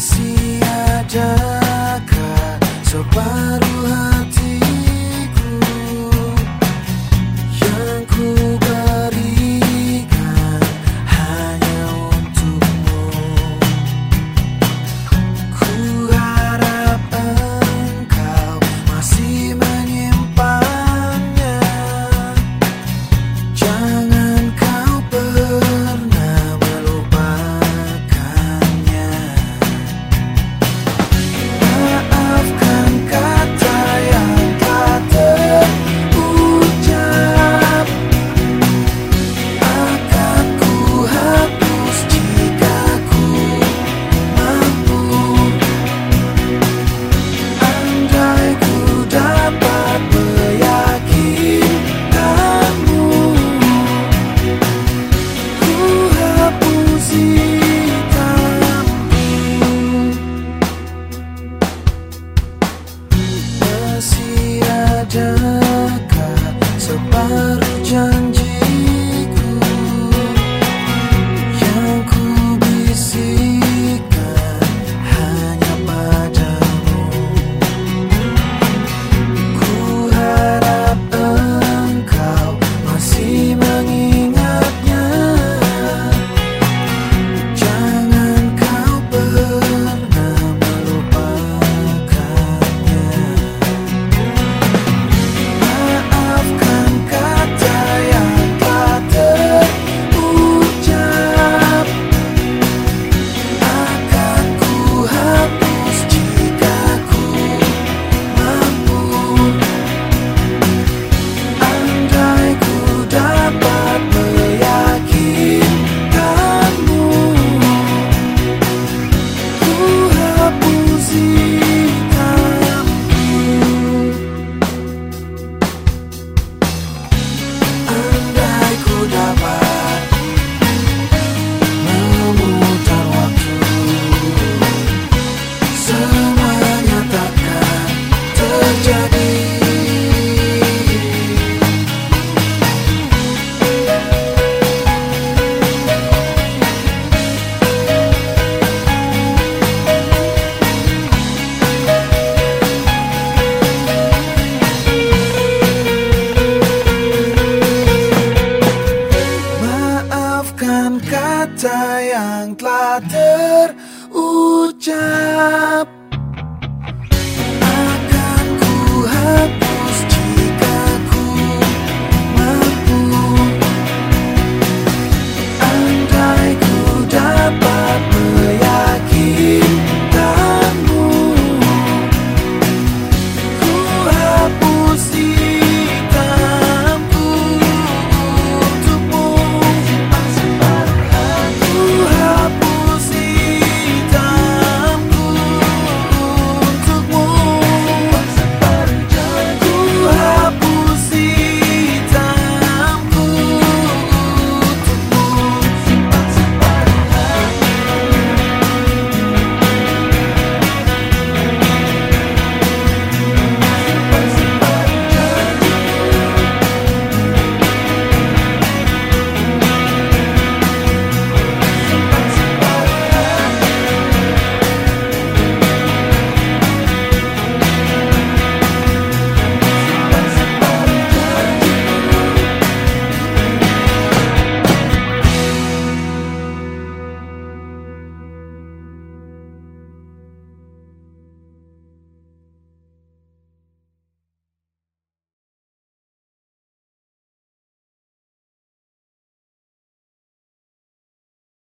Masih adakah separuh kata yang telah terucap